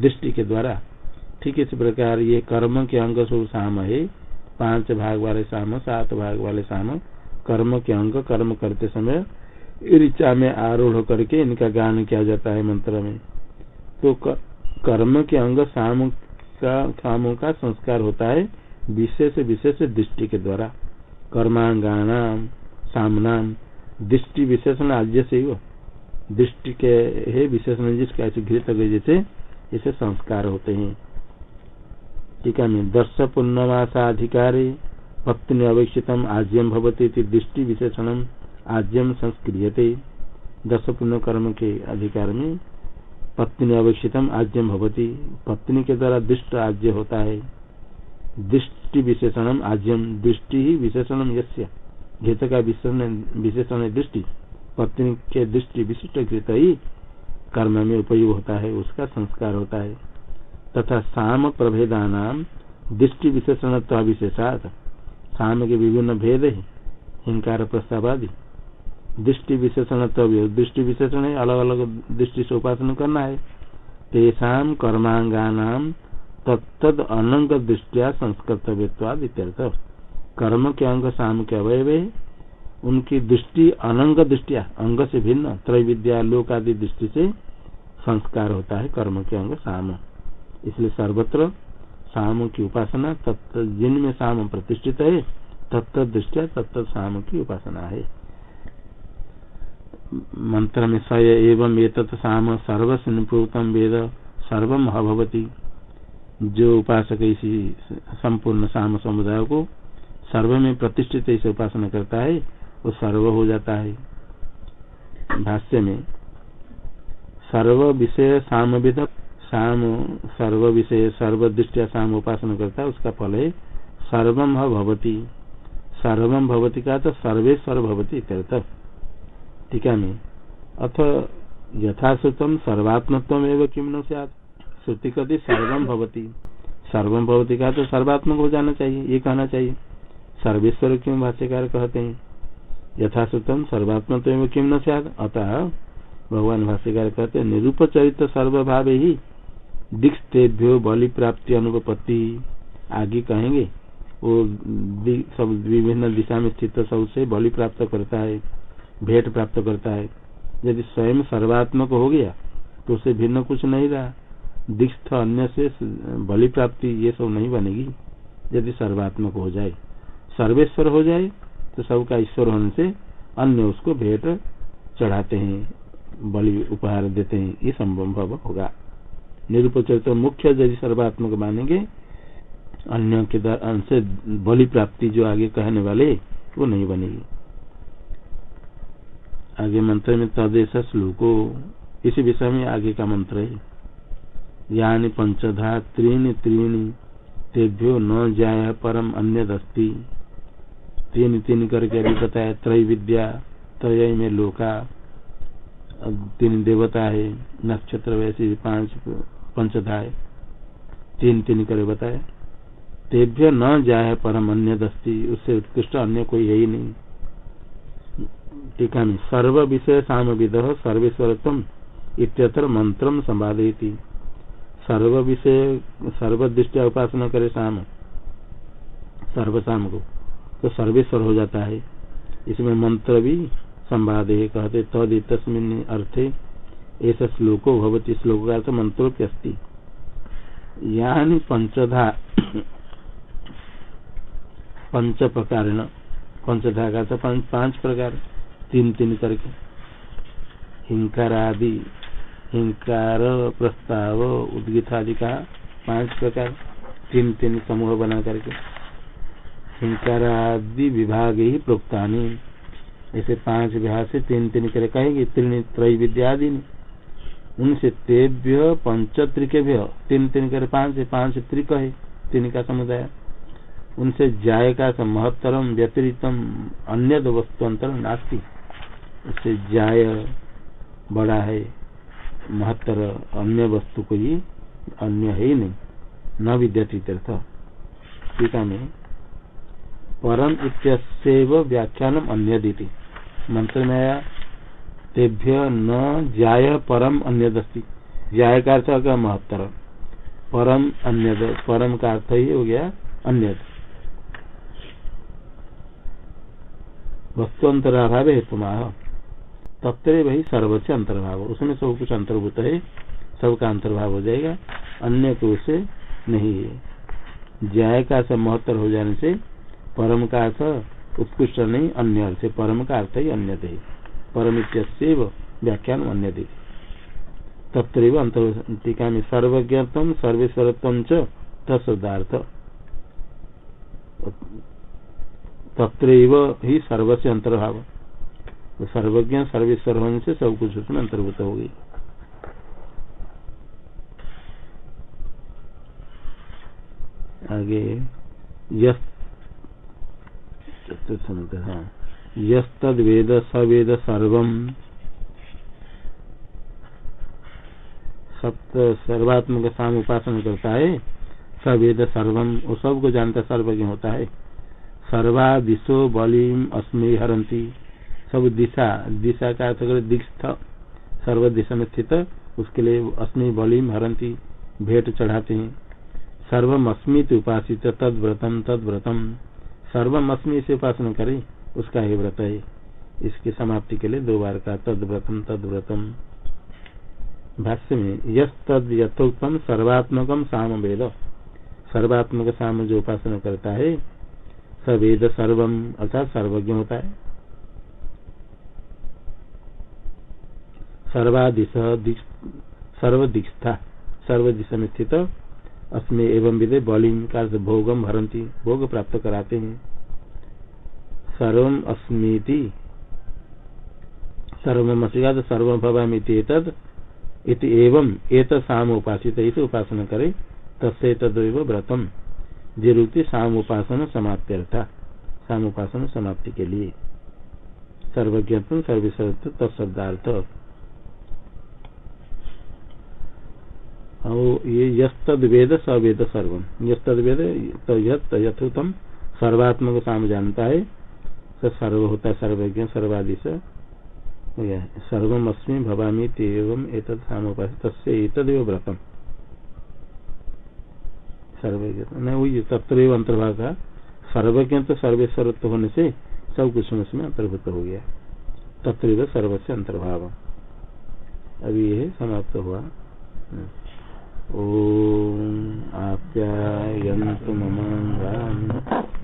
दृष्टि के द्वारा। ठीक इस प्रकार ये कर्म के अंग सब शाम है। पाँच भाग वाले शाम सात भाग वाले शाम कर्म के अंग, कर्म करते समय ऋचा में आरूढ़ करके इनका गान किया जाता है मंत्र में। तो कर्म के अंग साम का, सामों का संस्कार होता है विशेष विशेष दृष्टि के द्वारा। कर्मांगानाम, सामनाम, दृष्टि विशेषण आज्य से ही दृष्टि के, है विशेषण जिसका घृत जैसे इसे संस्कार होते हैं। टीका में दर्श पूर्णमासाधिकारी पत्नी अवेक्षित आज्यम भवती दृष्टि विशेषण आज्यम संस्क्रियते। दस पुण्य कर्म के अधिकार में पत्नी अवेक्षितम आज्यम भवती। पत्नी के द्वारा दृष्ट आज्य होता है। दृष्टि विशेषण आज्यम दृष्टि ही विशेषण घृत का विशेषण दृष्टि। पत्नी के दृष्टि विशिष्ट घृत ही कर्म में उपयोग होता है, उसका संस्कार होता है। तथा साम प्रभेदा नाम दृष्टि विशेषण विशेषात साम के विभिन्न भेद है हिंकार प्रस्ताव आदि दृष्टि विशेषण दृष्टि विशेषण है अलग अलग दृष्टि से उपासना करना है। तेषा कर्मांगा नाम तत्द अनंग दृष्टिया संस्कर्तव्यवाद इत्यर्थ। कर्म के अंग, साम के अवयव, उनकी दृष्टि अनंग दृष्टिया, अंग से भिन्न, त्रैविद्या लोक आदि दृष्टि से संस्कार होता है कर्म के अंग शाम इसलिए सर्वत्र शाम की उपासना, तत्त जिनमें शाम प्रतिष्ठित है, तत्त दृष्टिया तत्त शाम की उपासना है। मंत्र में स एवं एक साम सर्वस्वतम वेद सर्वम भवती जो उपासक इसी संपूर्ण साम समुदाय को सर्व में प्रतिष्ठित इसे उपासना करता है, वो सर्व हो जाता है। भाष्य में सर्व विषय साम विद साम सर्व विषय सर्व दृष्टिया साम उपासना करता है, उसका फल है सर्वम भवती। सर्वम भवती का तो सर्वेश्वर भवती टीका में। अथ यथाश्रुतम सर्वात्मत्व एवं किम न श्रुति कति सर्वम भवती। सर्वम भवती का तो सर्वात्मक हो जाना चाहिए, ये कहना चाहिए। सर्वेश्वर क्यों भाष्यकार कहते हैं? यथाश्रुतम सर्वात्मत्व किम न अतः भगवान भाष्यकार कहते हैं निरूप चरित्र सर्वभाव ही दिक्तेभ्यो बलि प्राप्ति अनुपत्ति आगे कहेंगे, वो सब विभिन्न दिशा में स्थित सबसे बलि प्राप्त करता है, भेंट प्राप्त करता है। यदि स्वयं सर्वात्मक हो गया तो उसे भिन्न कुछ नहीं रहा। दीक्ष अन्य से, बलि प्राप्ति ये सब नहीं बनेगी, यदि सर्वात्मक हो जाए। सर्वेश्वर हो जाए तो सबका ईश्वर होने से अन्य उसको भेंट चढ़ाते हैं, बलि उपहार देते हैं। ये संभव होगा। निरुपचरित मुख्य यदि सर्वात्मक मानेंगे। अन्य के से बलि प्राप्ति जो आगे कहने वाले, वो नहीं बनेगी। आगे मंत्र में तदेश श्लोको, इसी विषय में आगे का मंत्र है। यानी पंचधा त्रीन त्रीन तेभ्यो न जाय परम अन्य दस्ती तीन तीन करके अभी बताया, त्रय विद्या, त्रय में लोका तीन देवता है, नक्षत्र वैसे पाँच पंचधा है तीन तीन कर बताया तेभ्य न जाए परम अन्य दस्ती, उससे उत्कृष्ट अन्य कोई है ही नहीं। टीका में सर्व विषय साम विद सर्वेश्वरत्म इत्यत्र मंत्र संवादयती। सर्व विषय सर्वदृष्टिया उपासना करे शाम सर्वशाम को। तो सर्वेश्वर हो जाता है। इसमें मंत्र भी संवाद, कहते तद तस्मिन अर्थे ऐसा श्लोको भवती श्लोक का अर्थ मंत्रोप्यस्ति यानी पंचधा पंच प्रकार पंचधा का तो पाँच प्रकार, तीन तीन करके हिंकार आदि हिंकार प्रस्ताव उद्गित आदि का पाँच प्रकार, तीन तीन समूह बना करके। हिंकार आदि विभाग ही प्रोक्तानी। ऐसे पाँच विभाग से तीन तीन करे कहेगी तीन त्रय विद्या आदि उनसे तेभ्य पंच त्रिकेभ्य तीन तीन करे पाँच पाँच त्रिक है तीन का समुदाय। उनसे जाय का महत्तरम व्यतिरिक्तम अन्य वस्तु अंतर नास्ती। उससे जाय बड़ा है महत्तर, अन्य वस्तु को ही अन्य है ही नहीं, न विद्यती तीर्थ टीका में, परम इत्यस्व व्याख्यानम अन्य दीति मंत्र में आया तेभ्य न जाय परम अन्य जाय का अर्थ क्या महत्तर। परम अन्य परम का अर्थ ही हो गया अन्य वस्तु अंतराभाव हेतु तत्व वही सर्व से अंतर्भाव। उसमें सब कुछ अंतर्भूत है, सबका अंतर्भाव हो जाएगा, अन्य को उसे नहीं है। ज्याय का अर्थ महत्तर हो जाने से परम का अर्थ उत्कृष्ट नहीं, अन्य अर्थ परम का अर्थ ही अन्य थे परम व्याख्यान अन्य दी तत्र अंतर में सर्वज्ञत्व, सर्वेश्वरत्व च तदार्थ तत्र ही सर्व से अंतर्भाव सर्वज्ञ, सर्वेश्वर होने से सब कुछ उसमें अंतर्भूत हो गई। आगे हाँ यद वेद सवेद सर्व सप्त सर्वात्मक साम उपासना करता है सवेद सर्वम वो सबको जानता सर्वज्ञ होता है। सर्वा दिशो बलिम अस्मि हरंती सब दिशा दिशा का अर्थ कर दीक्ष सर्व दिशा में स्थित, उसके लिए अस्मि बलिम हरंती भेंट चढ़ाते हैं। सर्वम अस्मित उपासित तद व्रतम तद व्रतम सर्वम अस्मि से उपासना करे। उसका ही व्रत है। इसकी समाप्ति के लिए दो बार का तद व्रतम तद व्रतम। भाष्य में यद यथोक्तम सर्वात्मकम साम वेद सर्वात्मक साम जो उपासना करता है सवेद सर्वम अर्थात सर्वज्ञ होता है। सर्वादिश सर्वदिष्ठा सर्वदिश में स्थित अस्में एवं विदे बलिंग का भोगम भरंती भोग प्राप्त कराते हैं। सर्वम अस्मीति। सर्वमसिका सर्व भवामिति इति एवं एक साम उपासित इसे उपासना करे, तस्य तदव व्रतम। जिरुक्ति साम उपासना समाप्ति अर्था साम उपासना समाप्ति के लिए। सर्वज्ञत्व सर्वशब्द तत्शब्दार्थ ये यद वेद स वेद सर्व यद वेद यथोत्तम सर्वात्मक साम जानता है सर्व होता सर्वज्ञ सर्वादि से सर्वम अस्मी भवामी तेवम एक सामोपास तस्व व्रतम। सर्वज्ञ। नहीं वही तत्व अंतर्भाग का सर्वज्ञ तो सर्वेश्वरत्व होने से सब कुछ उसमें अंतर्भुत हो गया। तत्व सर्व से अंतर्भाव अभी यह समाप्त हुआ। ओम आप्यायन्तु ममाङ्गानि